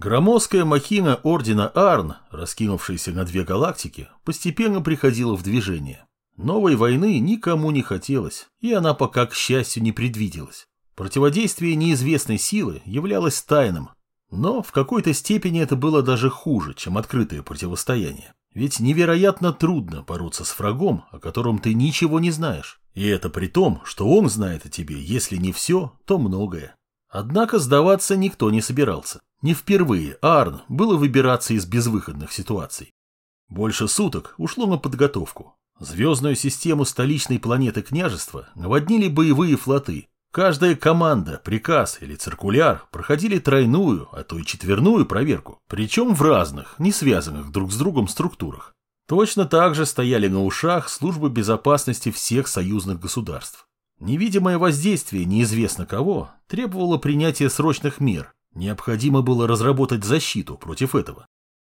Громоздкая махина Ордена Арн, раскинувшаяся на две галактики, постепенно приходила в движение. Новой войны никому не хотелось, и она пока, к счастью, не предвиделась. Противодействие неизвестной силы являлось тайным, но в какой-то степени это было даже хуже, чем открытое противостояние. Ведь невероятно трудно бороться с врагом, о котором ты ничего не знаешь. И это при том, что он знает о тебе, если не все, то многое. Однако сдаваться никто не собирался. Не впервые Арн было выбираться из безвыходных ситуаций. Больше суток ушло на подготовку. Звездную систему столичной планеты княжества наводнили боевые флоты. Каждая команда, приказ или циркуляр проходили тройную, а то и четверную проверку, причем в разных, не связанных друг с другом структурах. Точно так же стояли на ушах службы безопасности всех союзных государств. Невидимое воздействие неизвестно кого требовало принятия срочных мер. Необходимо было разработать защиту против этого.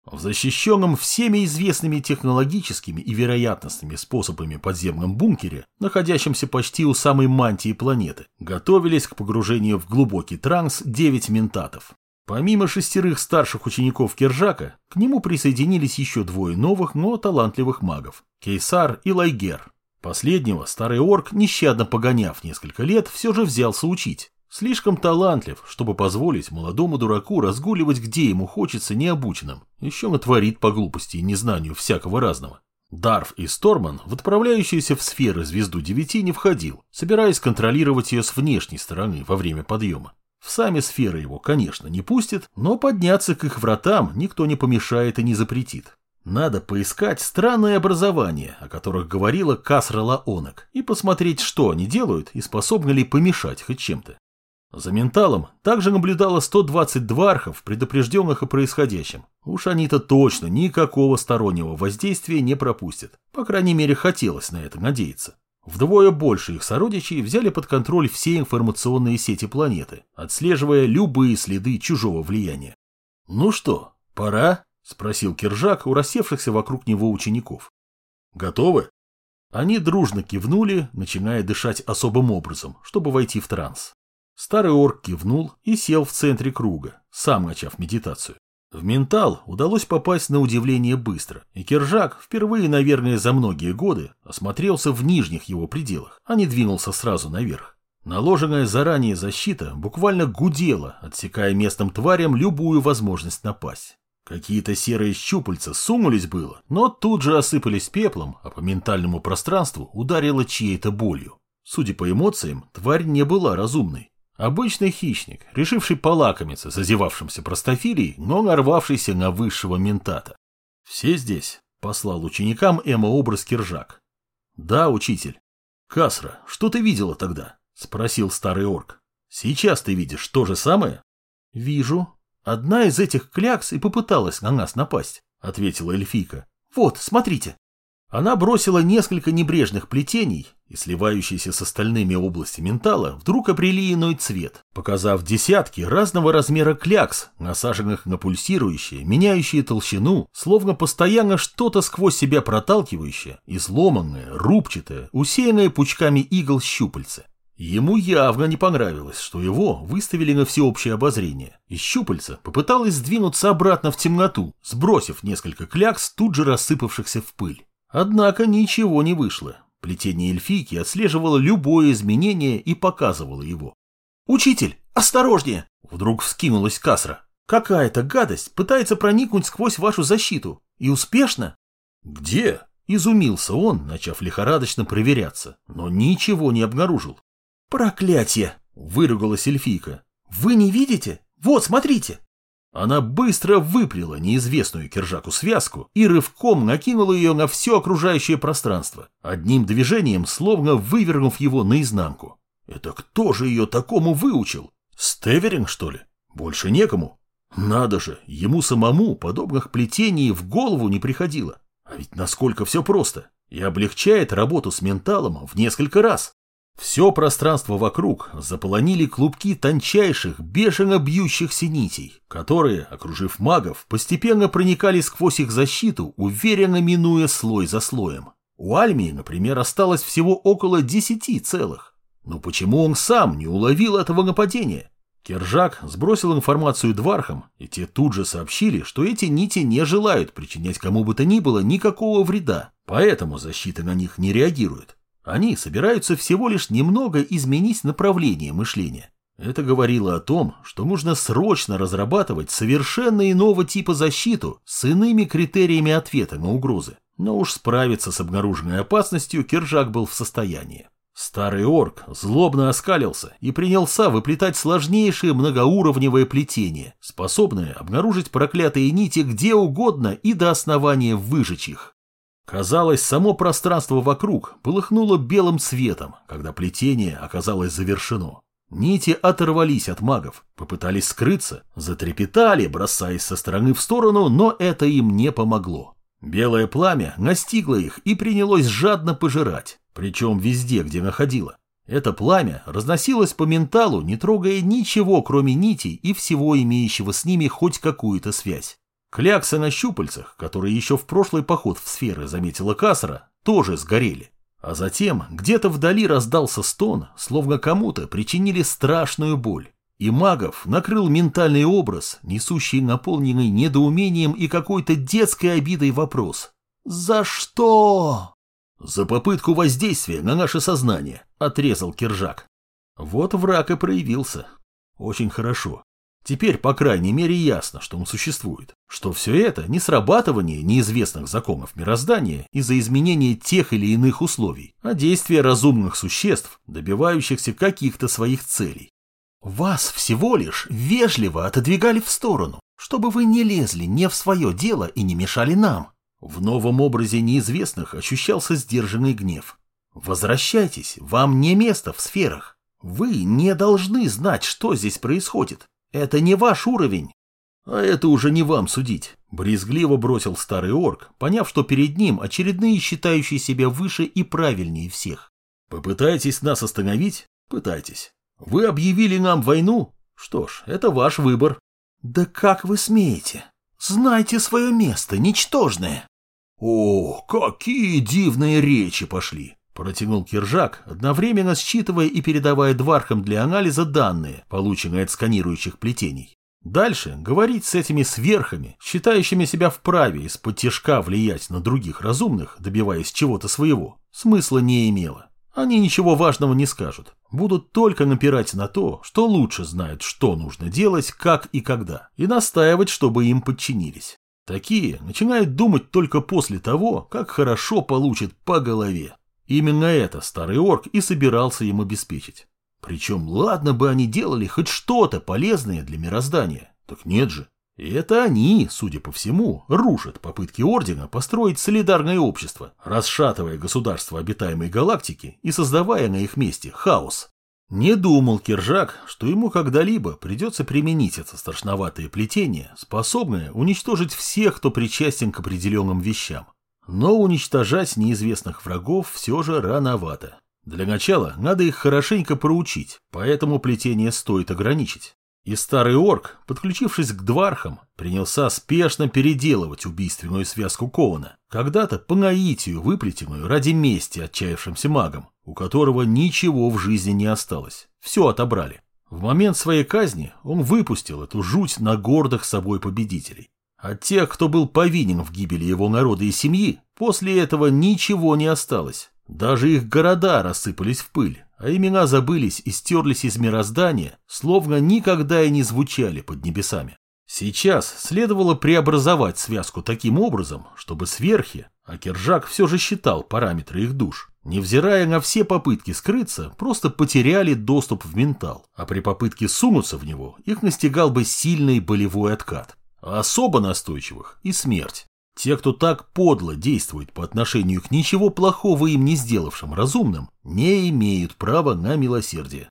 В защищенном всеми известными технологическими и вероятностными способами подземном бункере, находящемся почти у самой мантии планеты, готовились к погружению в глубокий транс 9 ментатов. Помимо шестерых старших учеников Кержака, к нему присоединились еще двое новых, но талантливых магов – Кейсар и Лайгер. Последнего старый орк, нещадно погоняв несколько лет, все же взялся учить. Слишком талантлив, чтобы позволить молодому дураку разгуливать где ему хочется необученным. Еще натворит по глупости и незнанию всякого разного. Дарф и Сторман в отправляющуюся в сферы звезду девяти не входил, собираясь контролировать ее с внешней стороны во время подъема. В сами сферы его, конечно, не пустят, но подняться к их вратам никто не помешает и не запретит. Надо поискать странные образования, о которых говорила Касра Лаонок, и посмотреть, что они делают и способны ли помешать хоть чем-то. За менталом также наблюдало 120 двархов, предупрежденных о происходящем. Уж они-то точно никакого стороннего воздействия не пропустят. По крайней мере, хотелось на это надеяться. Вдвое больше их сородичей взяли под контроль все информационные сети планеты, отслеживая любые следы чужого влияния. Ну что, пора? — спросил Киржак у рассевшихся вокруг него учеников. «Готовы?» Они дружно кивнули, начиная дышать особым образом, чтобы войти в транс. Старый орк кивнул и сел в центре круга, сам начав медитацию. В ментал удалось попасть на удивление быстро, и Киржак впервые, наверное, за многие годы осмотрелся в нижних его пределах, а не двинулся сразу наверх. Наложенная заранее защита буквально гудела, отсекая местным тварям любую возможность напасть. Какие-то серые щупальца сунулись было, но тут же осыпались пеплом, а по ментальному пространству ударило чьей-то болью. Судя по эмоциям, тварь не была разумной. Обычный хищник, решивший полакомиться зазевавшимся простофилей, но нарвавшийся на высшего ментата. «Все здесь?» – послал ученикам эмо-образ Киржак. «Да, учитель». «Касра, что ты видела тогда?» – спросил старый орк. «Сейчас ты видишь то же самое?» «Вижу», «Одна из этих клякс и попыталась на нас напасть», — ответила эльфийка. «Вот, смотрите». Она бросила несколько небрежных плетений, и сливающиеся с остальными области ментала вдруг обрели иной цвет, показав десятки разного размера клякс, насаженных на пульсирующие, меняющие толщину, словно постоянно что-то сквозь себя проталкивающее, изломанное, рубчатое, усеянное пучками игл щупальца. Ему явно не понравилось, что его выставили на всеобщее обозрение, и щупальца попыталась сдвинуться обратно в темноту, сбросив несколько клякс, тут же рассыпавшихся в пыль. Однако ничего не вышло. Плетение эльфийки отслеживало любое изменение и показывало его. «Учитель, осторожнее!» Вдруг вскинулась Касра. «Какая-то гадость пытается проникнуть сквозь вашу защиту. И успешно?» «Где?» Изумился он, начав лихорадочно проверяться, но ничего не обнаружил. «Проклятие!» – выругалась эльфийка. «Вы не видите? Вот, смотрите!» Она быстро выплела неизвестную Киржаку связку и рывком накинула ее на все окружающее пространство, одним движением словно вывернув его наизнанку. Это кто же ее такому выучил? Стеверинг, что ли? Больше некому. Надо же, ему самому подобных плетений в голову не приходило. А ведь насколько все просто. И облегчает работу с менталом в несколько раз. Все пространство вокруг заполонили клубки тончайших, бешено бьющихся нитей, которые, окружив магов, постепенно проникали сквозь их защиту, уверенно минуя слой за слоем. У Альмии, например, осталось всего около десяти целых. Но почему он сам не уловил этого нападения? Кержак сбросил информацию двархам, и те тут же сообщили, что эти нити не желают причинять кому бы то ни было никакого вреда, поэтому защита на них не реагирует. Они собираются всего лишь немного изменить направление мышления. Это говорило о том, что нужно срочно разрабатывать совершенно иного типа защиту с иными критериями ответа на угрозы. Но уж справиться с обнаруженной опасностью Кержак был в состоянии. Старый орк злобно оскалился и принялся выплетать сложнейшие многоуровневые плетения, способные обнаружить проклятые нити где угодно и до основания выжечь их. Казалось, само пространство вокруг полыхнуло белым цветом, когда плетение оказалось завершено. Нити оторвались от магов, попытались скрыться, затрепетали, бросаясь со стороны в сторону, но это им не помогло. Белое пламя настигло их и принялось жадно пожирать, причем везде, где находило. Это пламя разносилось по менталу, не трогая ничего, кроме нитей и всего имеющего с ними хоть какую-то связь. Кляксы на щупальцах, которые еще в прошлый поход в сферы заметила Кассера, тоже сгорели. А затем где-то вдали раздался стон, словно кому-то причинили страшную боль. И магов накрыл ментальный образ, несущий наполненный недоумением и какой-то детской обидой вопрос. «За что?» «За попытку воздействия на наше сознание», — отрезал Киржак. Вот враг и проявился. Очень хорошо. Теперь, по крайней мере, ясно, что он существует. Что все это не срабатывание неизвестных законов мироздания из-за изменения тех или иных условий, а действие разумных существ, добивающихся каких-то своих целей. Вас всего лишь вежливо отодвигали в сторону, чтобы вы не лезли не в свое дело и не мешали нам. В новом образе неизвестных ощущался сдержанный гнев. «Возвращайтесь, вам не место в сферах. Вы не должны знать, что здесь происходит. Это не ваш уровень». «А это уже не вам судить», — брезгливо бросил старый орк, поняв, что перед ним очередные считающие себя выше и правильнее всех. «Попытайтесь нас остановить? Пытайтесь. Вы объявили нам войну? Что ж, это ваш выбор». «Да как вы смеете? Знайте свое место, ничтожное!» «О, какие дивные речи пошли!» – протянул Киржак, одновременно считывая и передавая двархам для анализа данные, полученные от сканирующих плетений. Дальше говорить с этими сверхами, считающими себя вправе из-под тяжка влиять на других разумных, добиваясь чего-то своего, смысла не имело. Они ничего важного не скажут, будут только напирать на то, что лучше знают, что нужно делать, как и когда, и настаивать, чтобы им подчинились. Такие начинают думать только после того, как хорошо получат по голове. Именно это старый орк и собирался им обеспечить. Причем ладно бы они делали хоть что-то полезное для мироздания. Так нет же. И это они, судя по всему, рушат попытки Ордена построить солидарное общество, расшатывая государство обитаемой галактики и создавая на их месте хаос. Не думал Киржак, что ему когда-либо придется применить это страшноватое плетение, способное уничтожить всех, кто причастен к определенным вещам. Но уничтожать неизвестных врагов все же рановато. Для начала надо их хорошенько проучить, поэтому плетение стоит ограничить. И старый орк, подключившись к двархам, принялся спешно переделывать убийственную связку Кована, когда-то по наитию выплетенную ради мести отчаявшимся магам, у которого ничего в жизни не осталось. Все отобрали. В момент своей казни он выпустил эту жуть на гордых собой победителей. От тех, кто был повинен в гибели его народа и семьи, после этого ничего не осталось. Даже их города рассыпались в пыль, а имена забылись и стерлись из мироздания, словно никогда и не звучали под небесами. Сейчас следовало преобразовать связку таким образом, чтобы сверхи, а Кержак все же считал параметры их душ, невзирая на все попытки скрыться, просто потеряли доступ в ментал, а при попытке сунуться в него их настигал бы сильный болевой откат, а особо настойчивых и смерть. Те, кто так подло действует по отношению к ничего плохого им не сделавшим разумным, не имеют права на милосердие.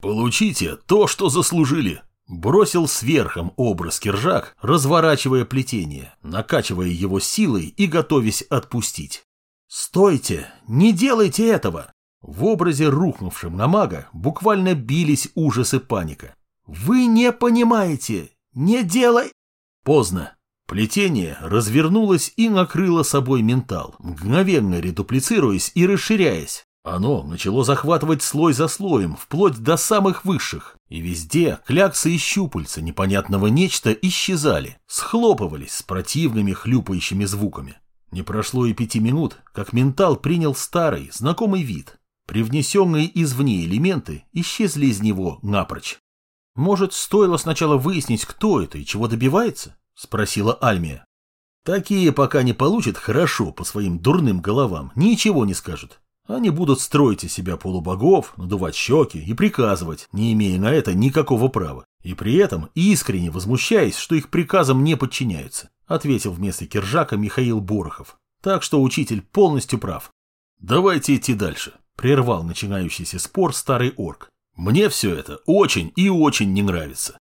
«Получите то, что заслужили!» Бросил сверхом образ киржак, разворачивая плетение, накачивая его силой и готовясь отпустить. «Стойте! Не делайте этого!» В образе рухнувшем на мага буквально бились ужас и паника. «Вы не понимаете! Не делай...» Поздно. Плетение развернулось и накрыло собой ментал, мгновенно редуплицируясь и расширяясь. Оно начало захватывать слой за слоем, вплоть до самых высших, и везде кляксы и щупальца непонятного нечто исчезали, схлопывались с противными хлюпающими звуками. Не прошло и пяти минут, как ментал принял старый, знакомый вид. Привнесенные извне элементы исчезли из него напрочь. «Может, стоило сначала выяснить, кто это и чего добивается?» – спросила Альмия. «Такие, пока не получат хорошо по своим дурным головам, ничего не скажут. Они будут строить из себя полубогов, надувать щеки и приказывать, не имея на это никакого права. И при этом искренне возмущаясь, что их приказам не подчиняются», – ответил вместо Киржака Михаил Борохов. Так что учитель полностью прав. «Давайте идти дальше», – прервал начинающийся спор старый орк. Мне все это очень и очень не нравится.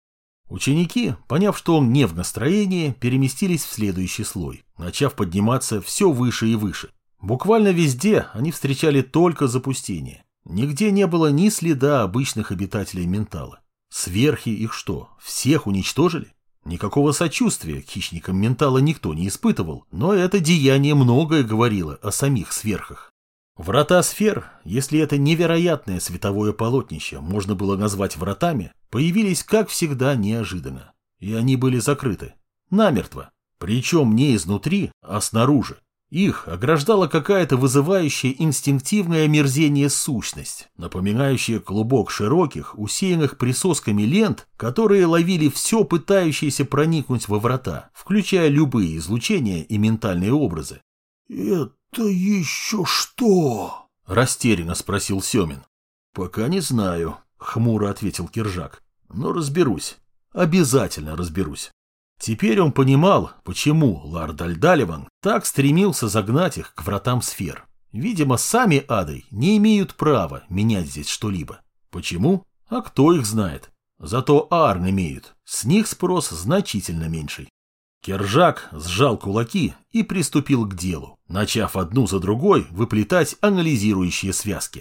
Ученики, поняв, что он не в настроении, переместились в следующий слой, начав подниматься все выше и выше. Буквально везде они встречали только запустение. Нигде не было ни следа обычных обитателей ментала. Сверхи их что, всех уничтожили? Никакого сочувствия к хищникам ментала никто не испытывал, но это деяние многое говорило о самих сверхах. Врата сфер, если это невероятное световое полотнище можно было назвать вратами, появились, как всегда, неожиданно. И они были закрыты. Намертво. Причем не изнутри, а снаружи. Их ограждала какая-то вызывающая инстинктивное мерзение сущность, напоминающая клубок широких, усеянных присосками лент, которые ловили все пытающиеся проникнуть во врата, включая любые излучения и ментальные образы. «Это «Это еще что?» – растерянно спросил Семин. «Пока не знаю», – хмуро ответил Киржак. «Но разберусь. Обязательно разберусь». Теперь он понимал, почему Лард Альдаливан так стремился загнать их к вратам сфер. Видимо, сами ады не имеют права менять здесь что-либо. Почему? А кто их знает? Зато Арн имеют. С них спрос значительно меньший. Кержак сжал кулаки и приступил к делу, начав одну за другой выплетать анализирующие связки.